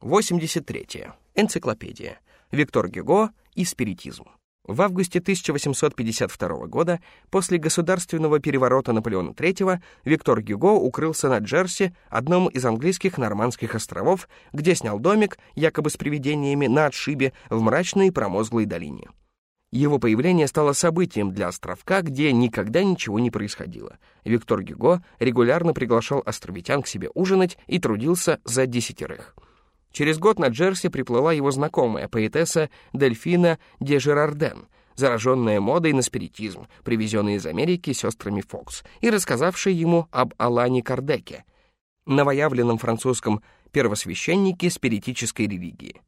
83. Энциклопедия. Виктор Гюго и спиритизм. В августе 1852 года, после государственного переворота Наполеона III, Виктор Гюго укрылся на Джерси, одном из английских Нормандских островов, где снял домик, якобы с привидениями, на отшибе в мрачной промозглой долине. Его появление стало событием для островка, где никогда ничего не происходило. Виктор Гюго регулярно приглашал островитян к себе ужинать и трудился за десятерых. Через год на Джерси приплыла его знакомая, поэтесса Дельфина де Жерарден, зараженная модой на спиритизм, привезенный из Америки сестрами Фокс, и рассказавшая ему об Алане Кардеке, новоявленном французском первосвященнике спиритической религии.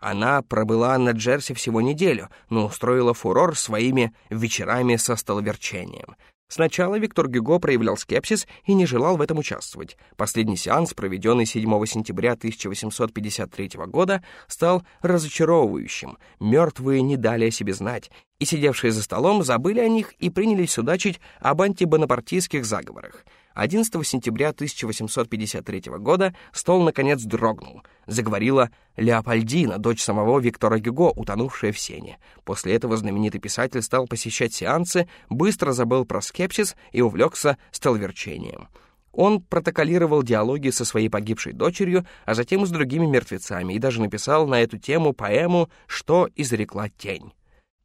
Она пробыла на Джерси всего неделю, но устроила фурор своими вечерами со столоверчением. Сначала Виктор Гюго проявлял скепсис и не желал в этом участвовать. Последний сеанс, проведенный 7 сентября 1853 года, стал разочаровывающим. Мертвые не дали о себе знать, и сидевшие за столом забыли о них и принялись судачить об антибонапартийских заговорах. 11 сентября 1853 года стол наконец дрогнул. Заговорила Леопольдина, дочь самого Виктора Гюго, утонувшая в сене. После этого знаменитый писатель стал посещать сеансы, быстро забыл про скепсис и увлекся столверчением. Он протоколировал диалоги со своей погибшей дочерью, а затем и с другими мертвецами, и даже написал на эту тему поэму «Что изрекла тень».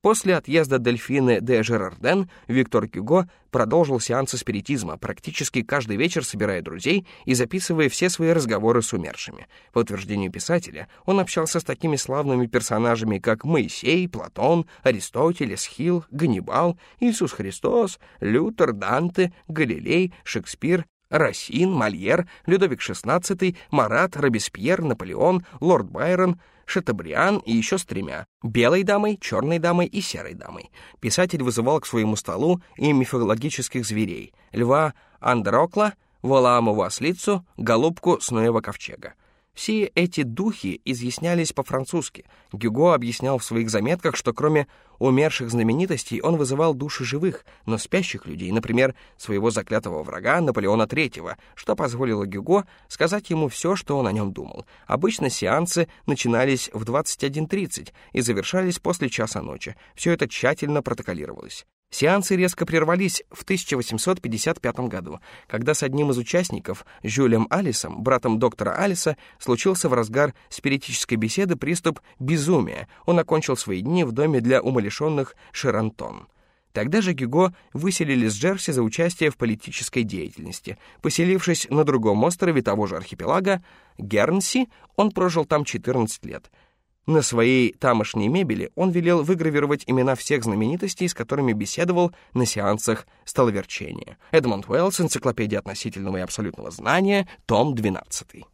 После отъезда Дельфины де Жерарден Виктор Гюго продолжил сеансы спиритизма, практически каждый вечер собирая друзей и записывая все свои разговоры с умершими. По утверждению писателя, он общался с такими славными персонажами, как Моисей, Платон, Аристотель, Эсхил, Ганнибал, Иисус Христос, Лютер, Данте, Галилей, Шекспир, Рассин, Мольер, Людовик XVI, Марат, Робеспьер, Наполеон, Лорд Байрон — Шатабриан и еще с тремя — белой дамой, черной дамой и серой дамой. Писатель вызывал к своему столу и мифологических зверей — льва Андрокла, Валаамову ослицу, голубку Снуева ковчега. Все эти духи изъяснялись по-французски. Гюго объяснял в своих заметках, что кроме умерших знаменитостей он вызывал души живых, но спящих людей, например, своего заклятого врага Наполеона III, что позволило Гюго сказать ему все, что он о нем думал. Обычно сеансы начинались в 21.30 и завершались после часа ночи. Все это тщательно протоколировалось. Сеансы резко прервались в 1855 году, когда с одним из участников, Жюлем Алисом, братом доктора Алиса, случился в разгар спиритической беседы приступ безумия. Он окончил свои дни в доме для умалишенных Шерантон. Тогда же Гюго выселили с Джерси за участие в политической деятельности. Поселившись на другом острове того же архипелага, Гернси, он прожил там 14 лет — на своей тамошней мебели он велел выгравировать имена всех знаменитостей, с которыми беседовал на сеансах столоверчения. Эдмонд Уэллс, энциклопедия относительного и абсолютного знания, том 12.